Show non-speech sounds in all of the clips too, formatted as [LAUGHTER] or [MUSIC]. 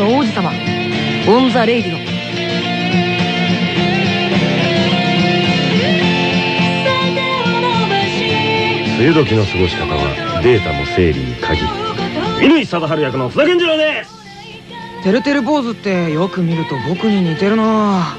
の王子様。 on the Radio梅雨時の過ごし方はデータの整理に限る。乾貞治役の津田健次郎ですてるてる坊主ってよく見ると僕に似てるな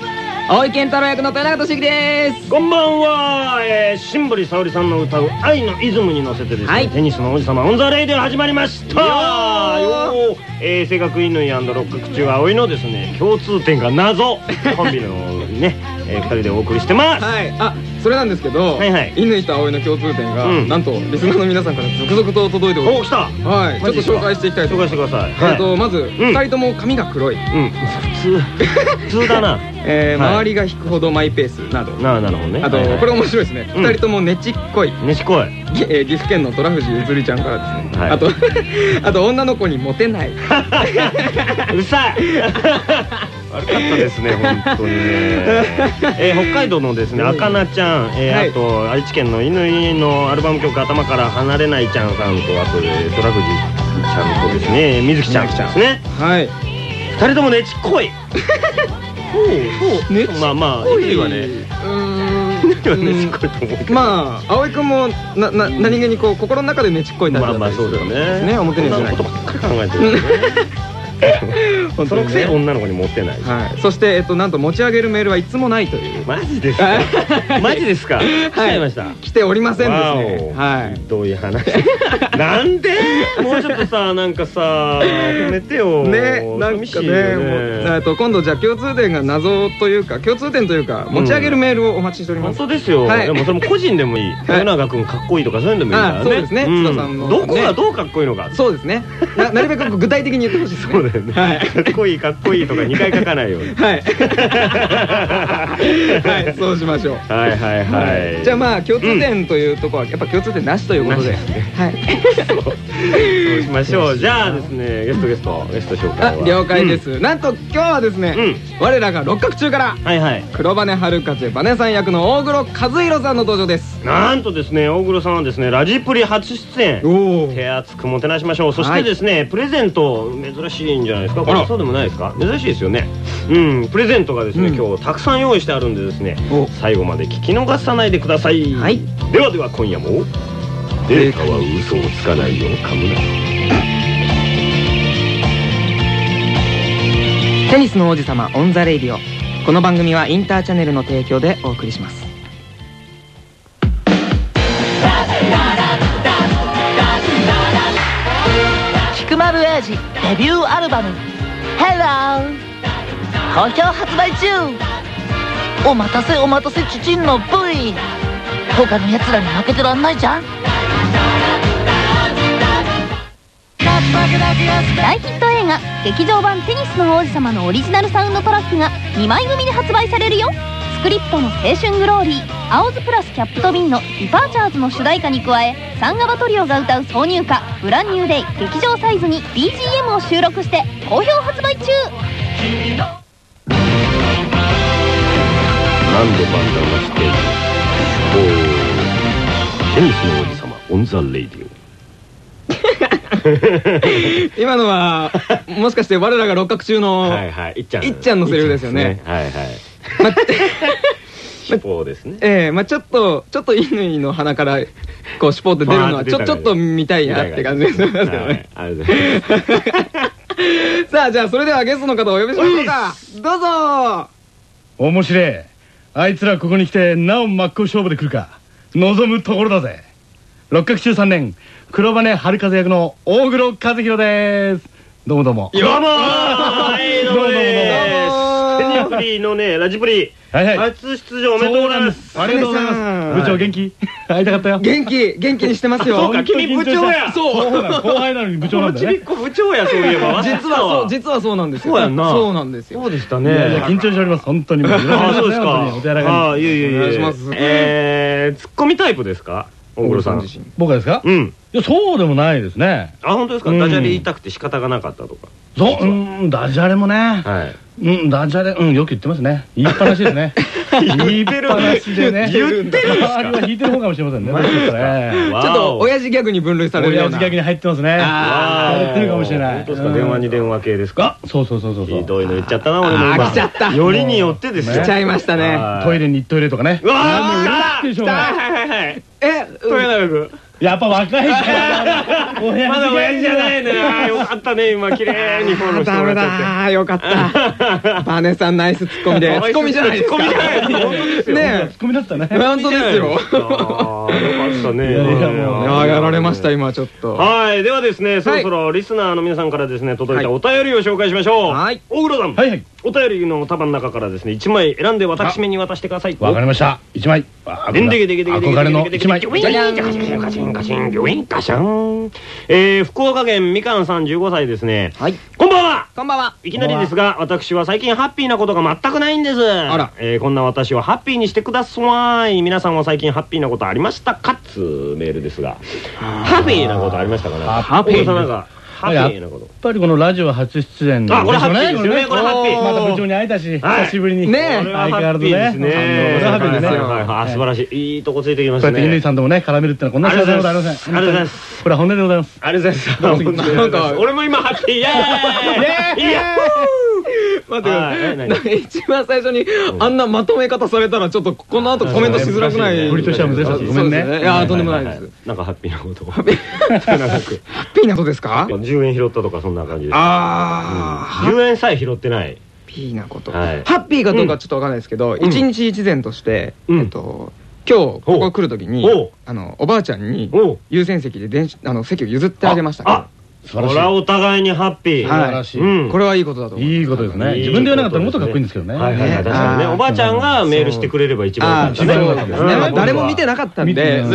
葵剣太郎役の豊永俊樹です。こんばんは、えー、新堀沙織さんの歌う「愛のイズム」に乗せてですね、はい、テニスの王子様 on the Radio 始まりました。よえー、正確乾六角中葵のですね共通点が謎。[LAUGHS] コンビのね、えー、2人でお送りしてます。はい。あそれなんですけど、乾と葵の共通点が、うん、なんとリスナーの皆さんから続々と届いております。お来た。はいちょっと紹介していきたいと紹介してください、えっとまず2人とも髪が黒い。うん。普通普通だな。[LAUGHS] えー、周りが引くほどマイペースなど。なるほどね。あとこれ面白いですね。2人ともねちっこい。ねちっこい。岐阜県の虎藤ゆずりちゃんからですね。あとあと女の子にモテない。[LAUGHS] うるさい [LAUGHS] 悪かったですね本当にね、[LAUGHS] えー、北海道のですねあかなちゃん、えー、はい、あと愛知県の乾のアルバム曲「頭から離れないちゃん」さんとあとで虎藤ちゃんとですね水木ちゃんですね。はい。二人ともねちっこい。そう。ねまあまあい。[LAUGHS] いわね。うん。まあ葵君もなな何気にこう心の中でねちっこいタイプだったりするんですね。表にはしない。ことばっかり考えてるね [LAUGHS] そのくせ女の子に持ってない、はい、そして、えっと、なんと持ち上げるメールはいつもないという。マジですか？マジですか？来ちゃいました。来ておりませんですね。はい。どういう話。なんで？もうちょっとさなんかさ褒めてよ。ねなんかねと今度じゃあ共通点が謎というか共通点というか持ち上げるメールをお待ちしております。本当ですよ。でもそれも個人でもいい。豊永君かっこいいとかそういうのでもいいからね。そうですね。津田さんのどこがどうかっこいいのか。そうですね。なるべく具体的に言ってほしいですねだよね、はい、かっこいいかっこいいとか2回書かないように。はい。はいそうしましょう。はいはいはい、じゃあまあ共通点というところはやっぱ共通点なしということで、はい。そう。しましょう。じゃあですねゲストゲストゲスト紹介了解です、なんと今日はですね、我らが六角中からはいはい。黒羽春風バネさん役の大黒和弘さんの登場です。なんとですね大黒さんはですねラジプリ初出演。手厚くもてなしましょう。そしてですねプレゼント珍しいんじゃないですか？これそうでもないですか？珍しいですよね。うんプレゼントがですね、うん、今日たくさん用意してあるんでですね最後まで聞き逃さないでください、はい、ではでは今夜もデータは嘘をつかないよカムナテニスの王子様 on the Radio。この番組はインターチャネルの提供でお送りしますデビューアルバム Hello 好評発売中。お待たせお待たせチチンの V 他のやつらに負けてらんないじゃん。大ヒット映画「劇場版テニスの王子様」のオリジナルサウンドトラックが2枚組で発売されるよ。クリプトの「青春グローリー」「青ズプラスキャップとビン」の「ディパーチャーズ」の主題歌に加えサンガバトリオが歌う挿入歌「ブランニューデイ」劇場サイズに BGM を収録して好評発売中。なんでバンダナステー。ジテニスの王子様オンザレイディオ。今のはもしかして我らが六角中のいっちゃんのセリフですよね。はいはい尻尾 [LAUGHS] ですね。ええまあちょっとちょっと乾の鼻からこう尻尾って出るのはちょちょっと見たいなって感じですよね。さあじゃあそれではゲストの方お呼びしましょうかどうぞ。面白い。あいつらここに来てなお真っ向勝負で来るか。望むところだぜ。六角中3年黒羽春風役の大黒和弘です。どうもどうもどうも。どうもどうもテニプリのねラジプリ初出場おめでとうございます。ありがとうございます。部長元気？[LAUGHS] 会いたかったよ。元気元気にしてますよ。そうか君部長や。そう。後輩なのに部長なんだね。ちびっこ部長やそういえば [LAUGHS] 実はそう実はそうなんですよ。そうやんな。そうなんですよ。そうでしたね。緊張しております。本当にああそうですか。ああいえいえいえ。お願いします。えツッコミタイプですか？大黒さん自身。僕ですか？うん。いやそうでもないですね。あ本当ですか？ダジャレ言いたくて仕方がなかったとか。そううんダジャレもね。はい。うんダジャレうんよく言ってますね。言いっぱなしですね [LAUGHS] 言いっぱなしでね言ってるあれは引いてる方かもしれませんね。ちょっと親父ギャグに分類されるような。親父ギャグに入ってますね。あやってるかもしれない。本当ですか？電話に電話系ですか？そうそうそうそうひどいの言っちゃったな俺もあ今来ちゃった。よりによってですよ。来ちゃいましたね。トイレにトイレとかね。うわー。もう嬉しくてしょうがない。はいはいはいえ豊永君やっぱ若いから。親 [LAUGHS] まだ親父じゃないねよ。[LAUGHS] かったね。今綺麗にフォローしてダメもらっちゃってだよかった。バネさんナイスツッコミで。[LAUGHS] ツッコミじゃないツッコミじゃない。です本当ですよねツッコミだったね。え本当ですよ。あーよかったね。やられました今ちょっと。はい。ではですねそろそろリスナーの皆さんからですね届いたお便りを紹介しましょう。はい。大黒さん。はいはいお便りの束の中からですね1枚選んで私めに渡してください。わかりました。一枚。でんでけでけでけでけ憧れの一枚。じゃじゃんカチンカチンカチンギョインカシャン。えー福岡県みかんさん15歳ですね。はい。こんばんは。こんばんは。いきなりですが私は最近ハッピーなことが全くないんです。あら。えーこんな私をハッピーにしてください。皆さんは最近ハッピーなことありましたかつうメールですが。ハッピーなことありましたかねハッピーさんなんかハッピーなこと。やっぱりこのラジオ初出演あこれハッピーですよね。これハッピー。また部長に会えたしはい。久しぶりに。ねこれは相変わらずハッピーですね。ハッピーですよはいはいはい。あ素晴らしい。いいとこついてきまそうやって乾さんともね絡めるってのはこんな幸せなことありません。ありがとうございます。これは本音でございます。ありがとうございます。なんか俺も今ハッピー。イエーイ。イエ待ってください。一番最初にあんなまとめ方されたらちょっとこの後コメントしづらくない？振りとしては難しいごめんね。いやとんでもないです。なんかハッピーなこと。を長く。ハッピーなことですか？10円拾ったとかそんな感じです。ああ10円さえ拾ってない。ハッピーなこと。はい。ハッピーかどうかちょっとわかんないですけどん。一日一善としてうん。えっと今日ここ来る時にあのおばあちゃんに優先席であの席を譲ってあげましたあそれはお互いにハッピー。素晴らしい。うん。これはいいことだといいことですね。いい自分で言わなかったらもっとかっこいいんですけどね。はいはいはい。確かにね。おばあちゃんがメールしてくれれば一番そうよかったね。ですね。まあ誰も見てなかったんで。見て自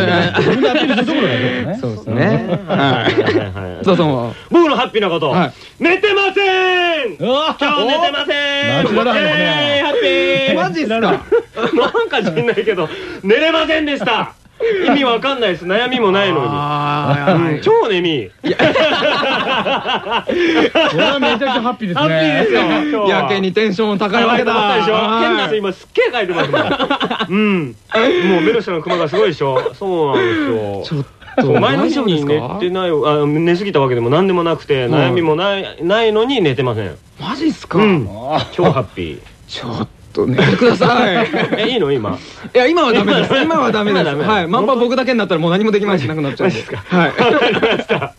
分でアピールするところがちょっとね。そうですね。ははい。はい。はいいどうぞ。僕のハッピーなこと。はい。寝てません。うわ今日寝てません。ハッピー。マジっすか？[LAUGHS] なんか知んないけど寝れませんでした意味わかんないです。悩みもないのに。あうん。超眠いこ [LAUGHS] れはめちゃくちゃハッピーですね。ハッピーですよ。やけにテンション高いわけだ。でしょはい。変な人今すっげえ書いてます [LAUGHS] うん。もう目の下のクマがすごいでしょそうなんですよ。ちょっと毎日にか寝てないあ寝すぎたわけでも何でもなくて悩みもないないのに寝てません。マジっすか？うん。超ハッピちょっと寝てください。ーえいいの？今。いや今はダメです。今はダメです。今はい。まんま僕だけになったらもう何もできないしなくなっちゃうんで。すはい。わかりました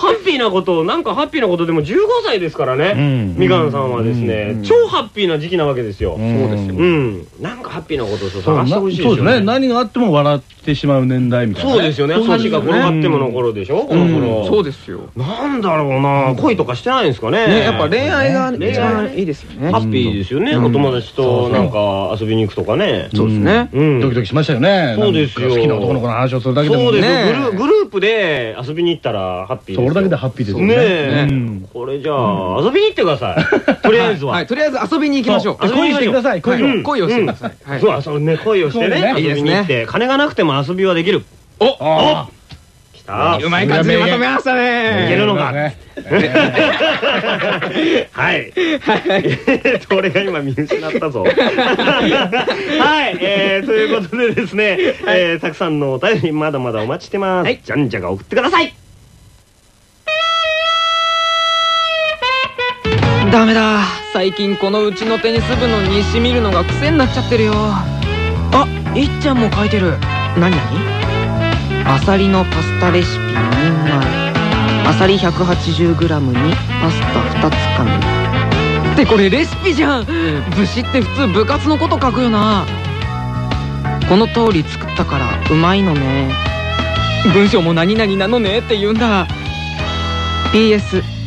ハッピーなことなんかハッピーなことでも15歳ですからねうん。みかんさんはですねうん。超ハッピーな時期なわけですよ。そうですよ。うん。なんかハッピーなことをそう探してほしいですよそうですね。何があっても笑ってしまう年代みたいなね。そうですよね。箸が転がってもの頃でしょこの頃。そうですよ。なんだろうな恋とかしてないんですかね。ねやっぱ恋愛が恋愛いいですよね。ハッピーですよね。うん。お友達となんか遊びに行くとかね。そうですね。うん。ドキドキしましたよね。そうですよ。好きな男の子の話をするだけでもそうですよ。ねグルグループで遊びに行ったらハッピーですれだけでハッピーですよね。これじゃあ遊びに行ってください。[LAUGHS] とりあえずは。はいとりあえず遊びに行きましょう。恋してください。恋を。してください。はい。そうそうね。恋をしてね。遊びに行って。金がなくても遊びはできる。おあきた。うまい感じでまとめましたあね。いけるのか。ね。[LAUGHS] はい。えっと、俺が今見失ったぞ。[LAUGHS] はい。えー、ということでですね、えー、たくさんのお便りまだまだお待ちしてます。じゃんじゃが送ってください。ダメだ。最近このうちのテニス部の西見るのが癖になっちゃってるよ。あいっちゃんも書いてる。何何？アサリのパスタレシピ2人前アサリ 180g にパスタ2つかみ。ってこれレシピじゃん。武士って普通部活のこと書くよな。この通り作ったからうまいのね。文章も何々なのねって言うんだ。PS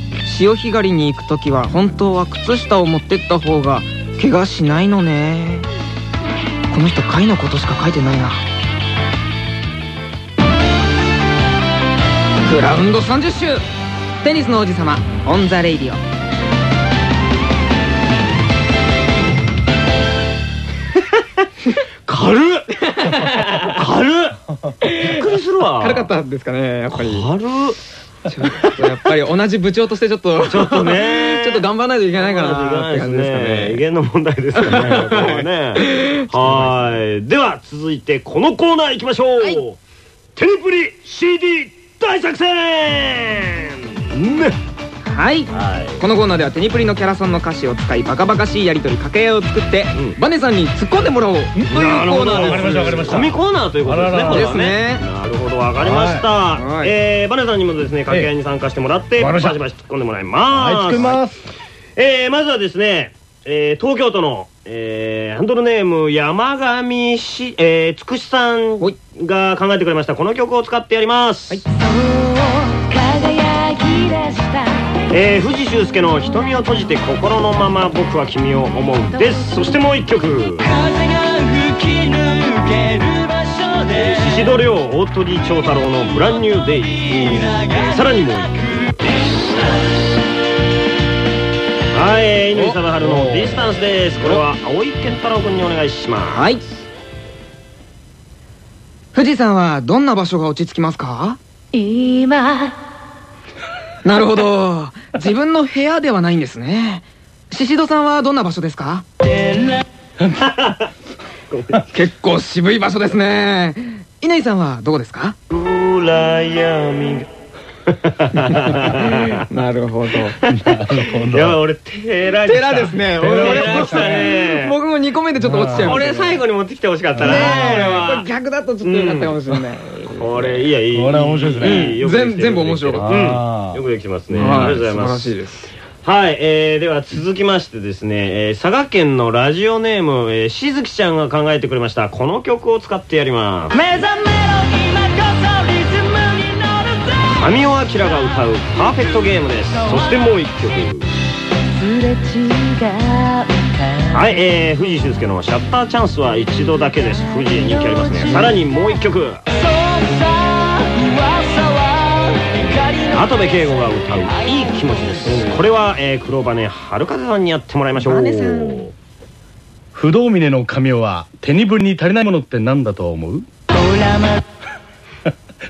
潮干狩りに行く時は本当は靴下を持ってった方が怪我しないのね。この人貝のことしか書いてないな。グラウンド30周。テニスの王子様オン・ザ・レイディオ。[LAUGHS] 軽っ。軽っ。[LAUGHS] びっくりするわ。軽かったですかねやっぱり。軽っちょっとやっぱり同じ部長としてちょっとちょっとね。[LAUGHS] ちょっと頑張らないといけないかなって感じですかね。威厳の問題ですかねこれはね。[LAUGHS] はい。では続いてこのコーナー行きましょう、テニプリ CD 大作戦。ね。はい。はい。このコーナーではテニプリのキャラソンの歌詞を使いバカバカしいやり取り掛け合いを作って、うん。バネさんに突っ込んでもらおうというコーナーです。わかりましたわかりました。紙コーナーということですねですねなるほどわかりました、はい。はい。えーバネさんにもですね掛け合いに参加してもらってバシバシ突っ込んでもらいます。はいえーまずはですね、えー東京都の、えーハンドルネーム山上し、えーつくしさんが考えてくれました。この曲を使ってやります、えー藤修介の「瞳を閉じて心のまま僕は君を思う」です。そしてもう一曲。えー宍戸亮大鳥長太郎の「ブランニューデイ」さらにもう一曲はいえー乾貞治の「ディスタンス」です。これは青井健太郎君にお願いします。はい。富士山はどんな場所が落ち着きますか？今。なるほど。自分の部屋ではないんですね。宍戸さんはどんな場所ですか？[LAUGHS] [LAUGHS] 結構渋い場所ですね。乾さんはどこですか？暗闇がなるほど。[LAUGHS] いや俺寺寺ですね。俺俺落ちたね。僕も2個目でちょっと落ちちゃいました。俺最後に持ってきてほしかったなこは。れ逆だとちょっとよかったかもしれない、これいやいいこれは面白いですね。全全部面白かった。よくできてますね。あはい。りがとうございます。素晴らしいですはい、えー、では続きましてですね、えー佐賀県のラジオネーム、えー、しずきちゃんが考えてくれました。この曲を使ってやります。神尾明が歌う「パーフェクトゲーム」です。そしてもう一曲。はい、えー、藤井俊介の「シャッターチャンスは一度だけです」藤井人気ありますね。さらにもう一曲跡部圭吾が歌う「いい気持ち」ですこれは、えー、黒羽春風さんにやってもらいましょう。不動峰の神尾は手にぶりに足りないものって何だと思う？[LAUGHS]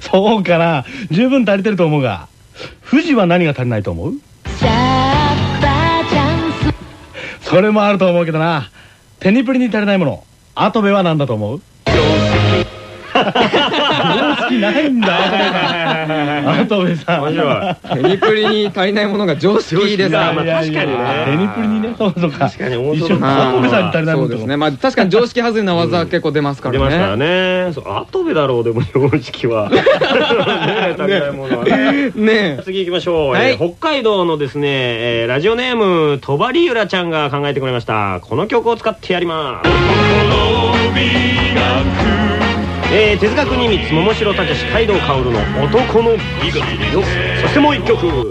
そうかな。十分足りてると思うが富士は何が足りないと思う？[LAUGHS] それもあると思うけどな。手にぶりに足りないもの跡部は何だと思う？[LAUGHS] 常識ないんだ。跡部さん面白い。テニプリに足りない。ものが常識ですかまあ確かにね手にプリにねそうそうか確か？に面一白い。緒跡部さんに足りないものそうですね。まあ確かに常識外れな技は結構出ますからね。出ますからね。だろうでも常識は [LAUGHS] ねえ足りないものは。ね。ね。次行きましょう、北海道のですね、えーラジオネームとばりゆらちゃんが考えてくれました。この曲を使ってやりますえー、手塚国光桃城武史街道薫の「男の美学」そしてもう一曲。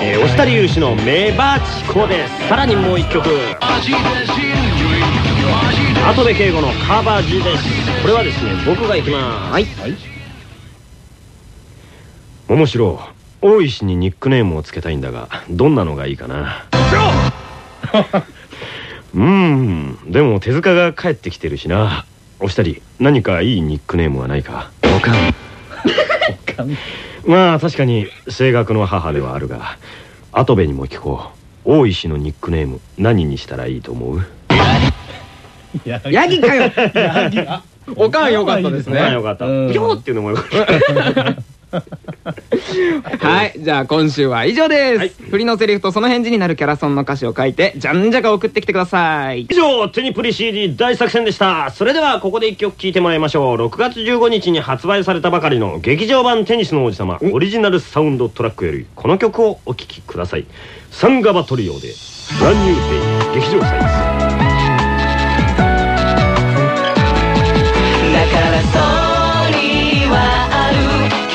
えー、押谷勇志の「メバチコ」です。さらにもう一曲。跡部敬吾の「カバジ」です。これはですね僕がいきます。はい。桃城大石にニックネームをつけたいんだがどんなのがいいかな [LAUGHS] うーん。でも手塚が帰ってきてるしな。お二人何かいいニックネームはないか？おかん。まあ確かに声楽の母ではあるが跡部にも聞こう。大石のニックネーム何にしたらいいと思う？ヤヤギかよ。ヤギ。あおかんよかったですね。あよかった。うん。ピョーっていうのもよかった [LAUGHS] [LAUGHS] はいじゃあ今週は以上です、はい。振りのセリフとその返事になるキャラソンの歌詞を書いてじゃんじゃか送ってきてください。以上テニプリ CD 大作戦でした。それではここで一曲聴いてもらいましょう。6月15日に発売されたばかりの劇場版テニスの王子様オリジナルサウンドトラックよりこの曲をお聴きください。サンガバトリオで「ブランニューデイ劇場サイズ」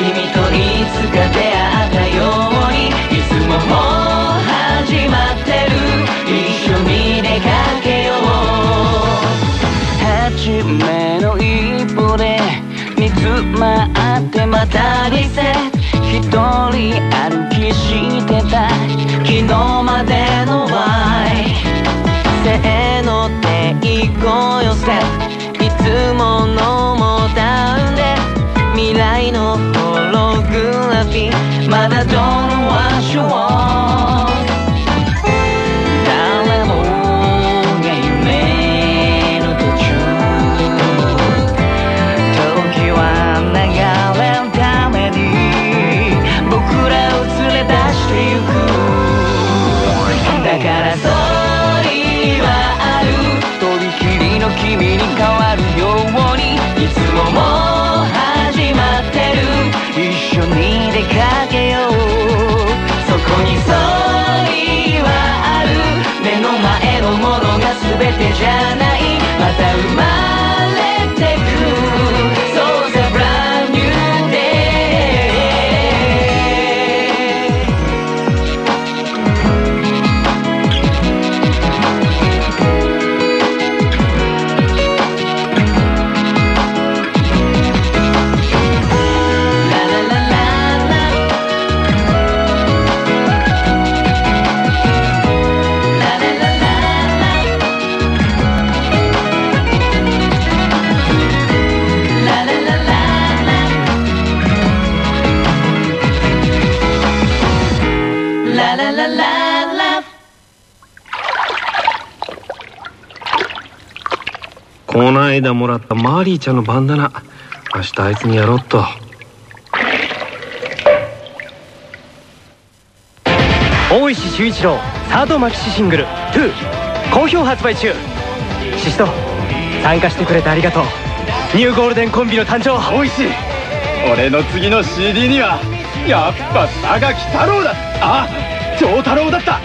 君といつか出会ったようにいつももう始まってる一緒に出かけよう。初めの一歩で煮詰まってまたリセット一人歩きしてた昨日までのワイせーので行こうよステップいつものモダンで。未来のホログラフィーまだどの場所をもらったマーリーちゃんのバンダナ。明日あいつにやろうっと。大石修一郎サードマキシシングル「2」好評発売中。シシト参加してくれてありがとう。ニューゴールデンコンビの誕生。大石俺の次の CD にはやっぱ榊太郎だ。あ長太郎だった。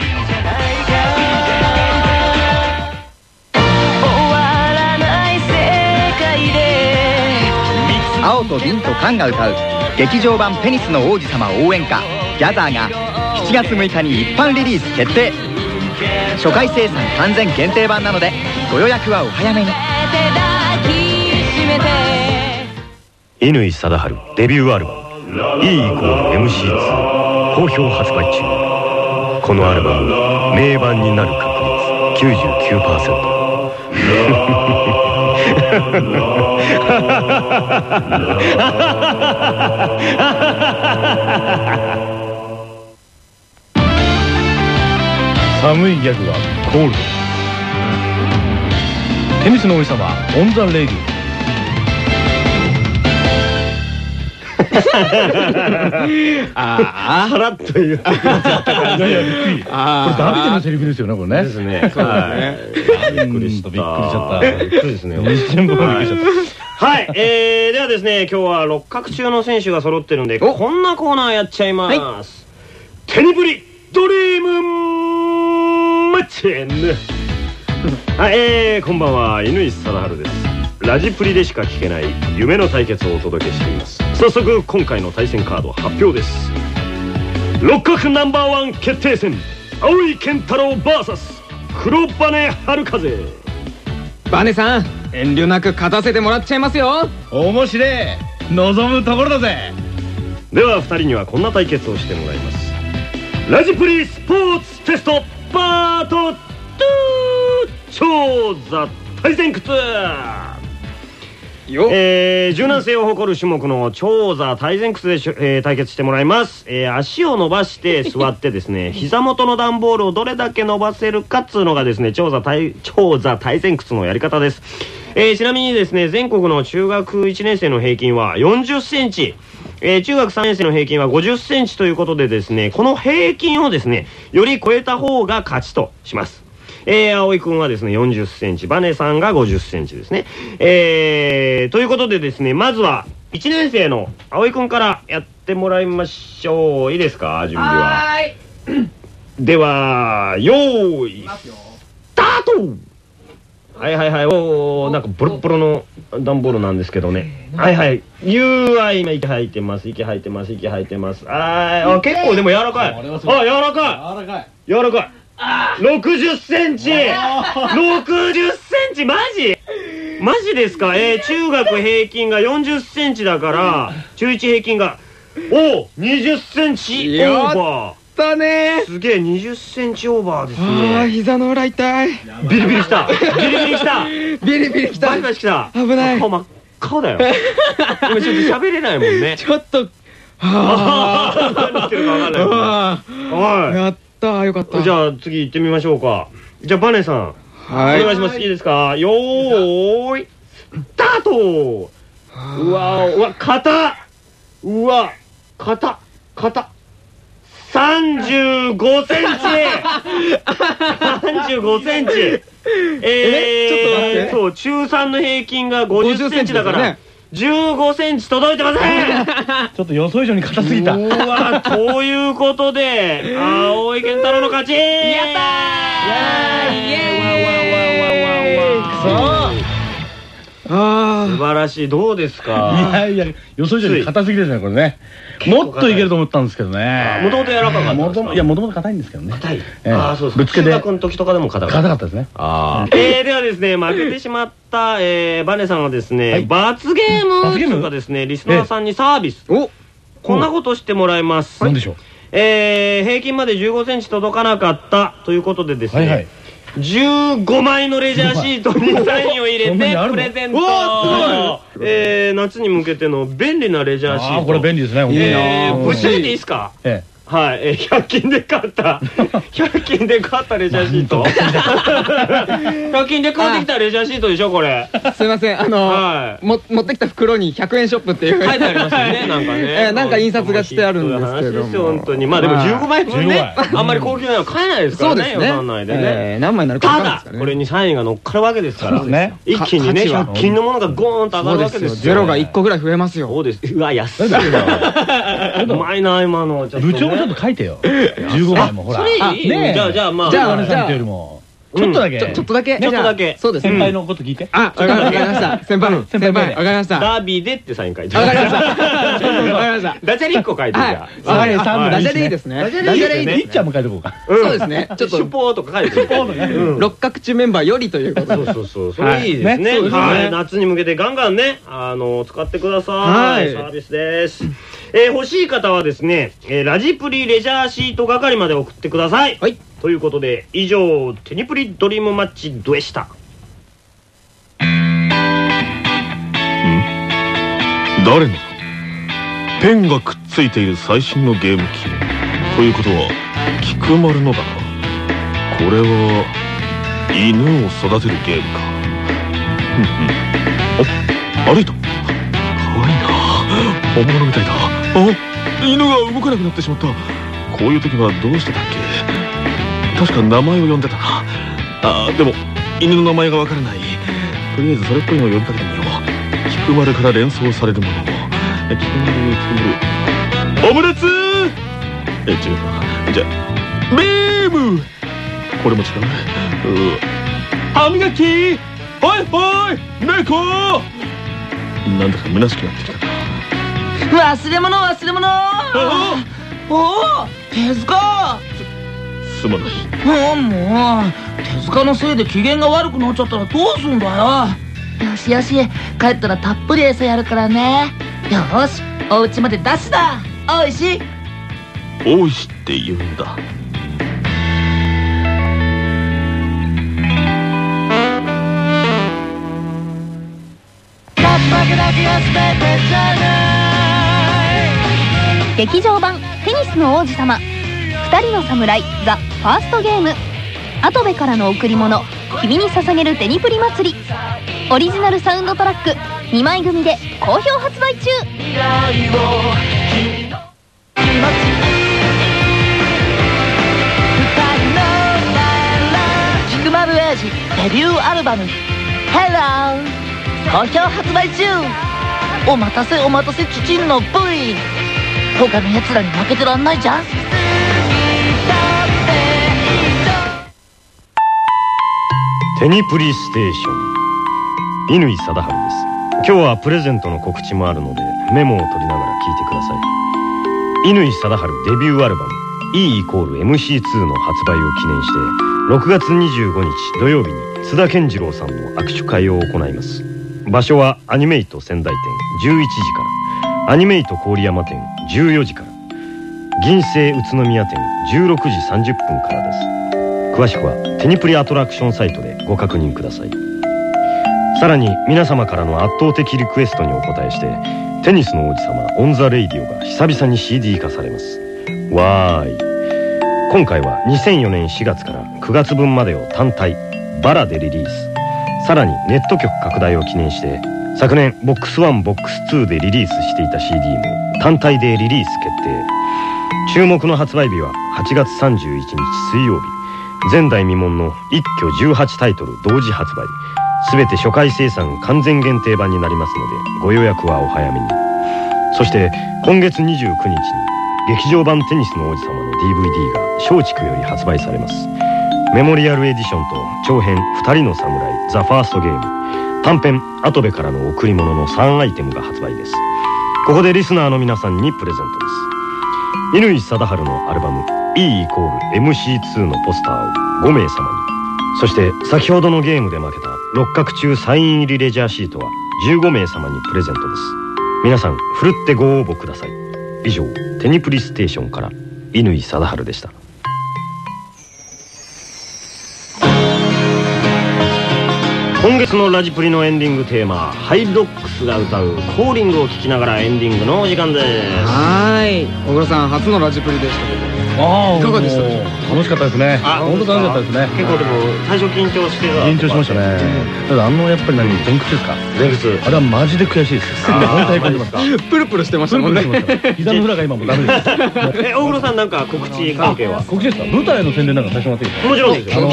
青と瓶と缶が歌う。劇場版「ペニスの王子様」応援歌「ギャザー」が7月6日に一般リリース決定。初回生産完全限定版なのでご予約はお早めに。乾貞治デビューアルバム「E イコール MC2」好評発売中。このアルバム名盤になる確率99%寒いギャグはコールド。テニスの王子様オン・ザ・レイディああ腹っといやいやびっくりこれダビデのセリフですよねこれねですねはいびっくりしたびっくりしちゃったびっくりですね一瞬僕もびっくりしちゃったはい、えー、ではですね、今日は六角中の選手が揃ってるんで、こんなコーナーやっちゃいます。はいテニブリドリームマッチンはい、えー、こんばんは、乾貞治です。ラジプリでしか聞けない夢の対決をお届けしています。早速、今回の対戦カード発表です。六角ナンバーワン決定戦、青井健太郎 VS 黒羽春風。バネさん遠慮なく勝たせてもらっちゃいますよ。面白え望むところだぜ。では2人にはこんな対決をしてもらいます。ラジプリスポーツテストパート2超座対戦靴よ。えー柔軟性を誇る種目の長座対前屈でしゅ、えー対決してもらいます、えー足を伸ばして [LAUGHS] 座ってですね膝元の段ボールをどれだけ伸ばせるかっつうのがですね長座対長座対前屈のやり方です、えーちなみにですね全国の中学1年生の平均は40センチ。えー中学3年生の平均は50センチということでですねこの平均をですねより超えた方が勝ちとしますえー、葵くんはですね、40センチ、バネさんが50センチですね。えー、ということでですね、まずは、1年生の葵くんからやってもらいましょう。いいですか？準備は。[CLEARS THROAT] では、よーい、スタートはいはいはい、おー、なんかボロッボロの段ボールなんですけどね。はいはい。ゆうは今息吐いてます、息吐いてます、息吐いてます。あー、あ結構でも柔らかい。あ、柔らかい。柔らかい柔らかい。60センチ !60 センチ？マジ？マジですか？えー、中学平均が40センチだから、中1平均が、お20センチ。オーバだね。ーすげえ、20センチオーバーですあーね。膝の裏痛い。ビリビリきた。ビリビリきた。ビリビリきた。バリバリきた。危ない。顔真っ顔だよ。[LAUGHS] 今ちょっと喋れないもんね。ちょっと。ああ [LAUGHS] 何言ってるか分かんないね。はやった。よかった。いじゃあ次行ってみましょうか。じゃあバネさん。はい。お願いします。いいですか？よーい。スタート。うわうわ肩うわ肩肩35センチ。35センチ。[LAUGHS] えちょっと待って。そう中3の平均が50センチだから。50 15センチ届いてません。[LAUGHS] ちょっと予想以上に硬すぎた。うわということで青井健太郎の勝ち。やったーイエーイあ素晴らしい。どうですいかやいや予想以上に硬すぎですねこれね。もっといけると思ったんですけどね。もともと柔らかかったんですか？もともいやもともと硬いんですけどね。硬い。ええ。ああそうですぶっつけで中学の時とかでも硬かった。硬かったですね。あー。えー、ではですね負けてしまった、えー、バネさんはですね、はい。罰ゲーム罰ゲーム？とかですねリスナーさんにサービス、おこんなことしてもらいます、なんでしょう？えー、平均まで1 5ンチ届かなかったということでですね、はいはい15枚のレジャーシートにサインを入れて [LAUGHS] プレゼント。うわえー、夏に向けての便利なレジャーシート。ああこれ便利ですねえー、うんぶっちゃけていいですか？えはい、えー、100均で買った。[LAUGHS] 100均で買ったレジャーシート。100均で買ってきたレジャーシートでしょこれ。すいません。あのはい。も持ってきた袋に100円ショップっていう。書いてありますよねなんかね。[LAUGHS] えーなんか印刷がしてあるんですけども。話ですよ本当にまあでもはい。15枚分ね。15あんまり高級なの買えないですからね予そうですね。算内でね。えー何枚になるかた分かんないですからねだこれにサインが乗っかるわけですから。ね。一気にねか価値は。100均のものがゴーンと上がるわけですすよ。ゼロが1個ぐらい増えますよ。そうです。うわ安いな。[LAUGHS] うまいな今の。ちょっとね。部長もちょっと書いてよ。[LAUGHS] 15枚もほら。それいい。ねえ。じゃあじゃあまあ。じゃあバネさんというよりも。ちょっとだけ。ちょっとだけ。ちょっとだけ。そうです。ね先輩のこと聞いて。あわかりました。先輩。先輩わかりました。わダービーでってサイン書いてかりました。わかりました。ダジャレ1個書いてじはい。ゃわかりました。はい。ダジャレいいですね。ダジャレいいですね。りっちゃんも書いておこうか。そうですね。ちょっと。シュポーとか書いてうん。六角中メンバーよりということで。そうそうそう。それい。いですね。夏に向けてガンガンねあの使ってくださはいい。サービスですえー欲しい方はですねえーラジプリレジャーシート係まで送ってください。はい。ということで以上テニプリドリームマッチでした。誰の？だペンがくっついている最新のゲーム機。ということは菊丸のだなこれは犬を育てるゲームか？ふんふん。あ歩いた。かわいいな。本物みたいだあ犬が動かなくなってしまった。こういう時はどうしてたっけ？確か名前を呼んでたなあでも犬の名前がわからない。とりあえずそれっぽいのを呼びかけてみよう。菊丸から連想されるものえ菊丸菊丸オムレツ！え違うな。じゃビーム！これも違うう歯磨き！ほいほい猫！なんだか虚しくなってきた。忘れ物忘れ物。おお。手塚。すまない。もうもう手塚のせいで機嫌が悪くなっちゃったらどうすんだよ。よしよし帰ったらたっぷり餌やるからね。よしお家までダッシュだおいしい。大石って言うんだ劇場版「テニスの王子様」2人の侍ザ・ファーストゲーム。跡部からの贈り物君に捧げるテニプリ祭り。オリジナルサウンドトラック2枚組で好評発売中。菊丸英二デビューアルバム「Hello」好評発売中。お待たせお待たせチチンの V 他のやつらに負けてらんないじゃん。テニプリステーション。乾貞治です。今日はプレゼントの告知もあるのでメモを取りながら聞いてください。乾貞治デビューアルバム E イコール MC2 の発売を記念して6月25日土曜日に津田健次郎さんの握手会を行います。場所はアニメイト仙台店11時から。アニメイト郡山店14時から。銀星宇都宮店16時30分からです。詳しくはテニプリアトラクションサイトでご確認ください。さらに皆様からの圧倒的リクエストにお答えしてテニスの王子様オン・ザ・レイディオが久々に CD 化されます。わーい。今回は2004年4月から9月分までを単体バラでリリース。さらにネット曲拡大を記念して昨年ボックス1ボックス2でリリースしていた CD も単体でリリース決定。注目の発売日は8月31日水曜日。前代未聞の一挙18タイトル同時発売。全て初回生産完全限定版になりますのでご予約はお早めに。そして今月29日に劇場版テニスの王子様の DVD が松竹より発売されます。メモリアルエディションと長編「二人の侍ザ・ファーストゲーム。短編「跡部からの贈り物」の3アイテムが発売です。ここでリスナーの皆さんにプレゼントです。乾貞治のアルバム E イコール MC2 のポスターを5名様に。そして先ほどのゲームで負けた六角中サイン入りレジャーシートは15名様にプレゼントです。皆さんふるってご応募ください。以上テニプリステーションから乾貞治でした。今月のラジプリのエンディングテーマハイドックスが歌う「コーリング」を聴きながらエンディングのお時間です。はい。小倉さん初のラジプリでしたけど。ああいかがでしたでしょう？楽しかったですね。あ本当楽しかったですね。結構でも最初緊張してた緊張しましたね。ただあのやっぱり何？前屈ですか？前屈。あれはマジで悔しいです。本当にへこんでますか？プルプルしてましたもんね。膝の裏が今もうダメです。[LAUGHS] え大黒さんなんか告知関係は？告知ですか？舞台の宣伝なんかさせてもらっていいですか？もちろんですよ。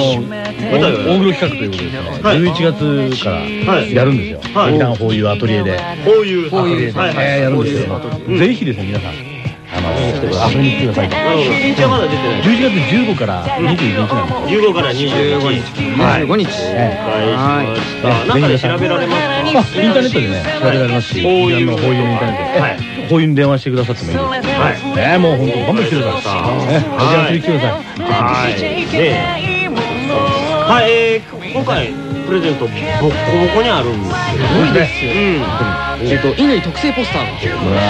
あ大黒企画ということで。はい。11月からはい。やるんですよ。はい。劇団ホーユーアトリエで。こういうこういうはいはいえーやるんですよ。うん。ぜひですね皆さんあの遊びに来てくださいとなるほど日にちはまだ出てない11月15から21日なんです。よ15から25日。はい。25日え了解しました。なんかで調べられますあインターネットでね調べられますし。ホーユー劇団のホーユーのインターネット。ではい。ホーユーに電話してくださってもいいです。はい。ねもう本当バンバン来てください。ね。アジア釣り来てくださいはい。ねはい。えー今回プレゼントボッコボコにあるんですけどすごいですよ。うんえっと乾特製ポスターが。うわ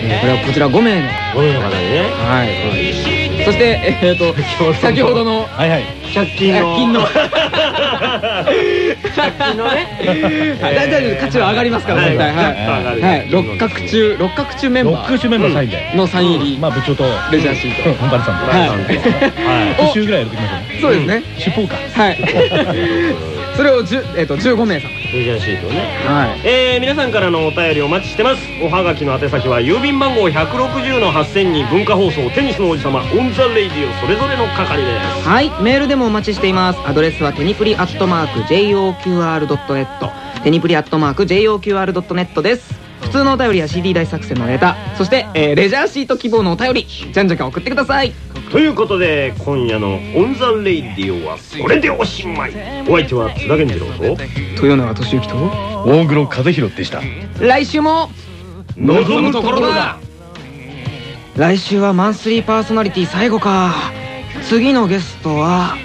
えー。これはこちら5名の。ごめんなさいね。はい。そしてえっと [LAUGHS] 先ほどのーはいはい。100均の。100均の。[LAUGHS] 100均のね。[LAUGHS] はい。大丈夫価値は上がりますからはい。絶対はい。六角中六角中メンロバー。ックシュメンバーサインで。のサイン入り。まあ部長と。レジャーシート。うんバルさんと。はい。は復習ぐらいやってきましょうね。そうですね。尻尾か。はいそれを10えっと15名様。いレジャーシートね。はい。えー、皆さんからのお便りお待ちしてます。おはがきの宛先は郵便番号160の8000に文化放送テニスの王子様オン・ザ・レイディオそれぞれの係です。はい。メールでもお待ちしています。アドレスはテニプリアットマーク JOQR.net テニプリアットマーク JOQR.net です。普通のお便りや CD 大作戦のネタ。そして、えーレジャーシート希望のお便りじゃんじゃか送ってくださいということで今夜のオン・ザ・レイディオはこれでおしまい。お相手は津田健次郎と。豊永利行と。大黒和広でした来週も。望むところだ。来週はマンスリーパーソナリティ最後か。次のゲストは。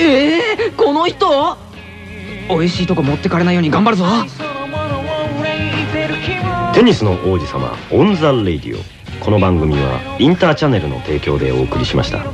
ええー、この人？美味しいとこ持ってかれないように頑張るぞ。テニスの王子様オン・ザ・レイディオこの番組はインターチャネルの提供でお送りしました。